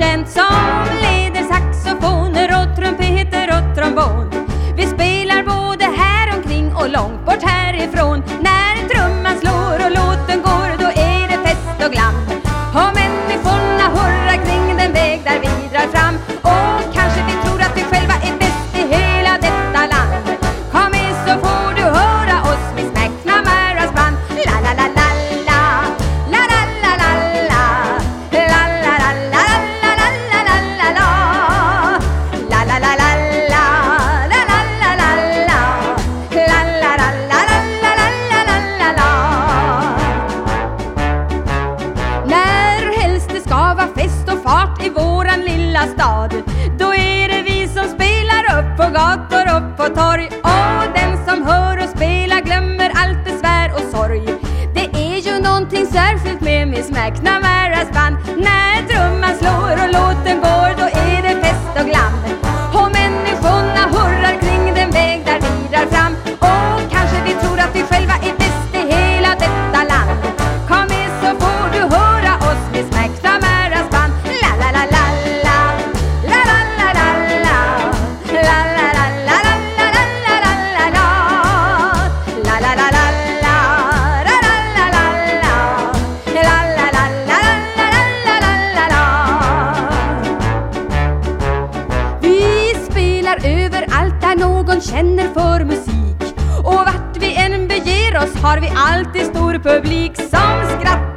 chanson lilla stad. Då är det vi som spelar upp på gator och på torg. Och den som hör oss spela glömmer allt besvär och sorg. Det är ju någonting särskilt med Miss McNamara. man känner för musik. Och vart vi än beger oss har vi alltid stor publik som skrattar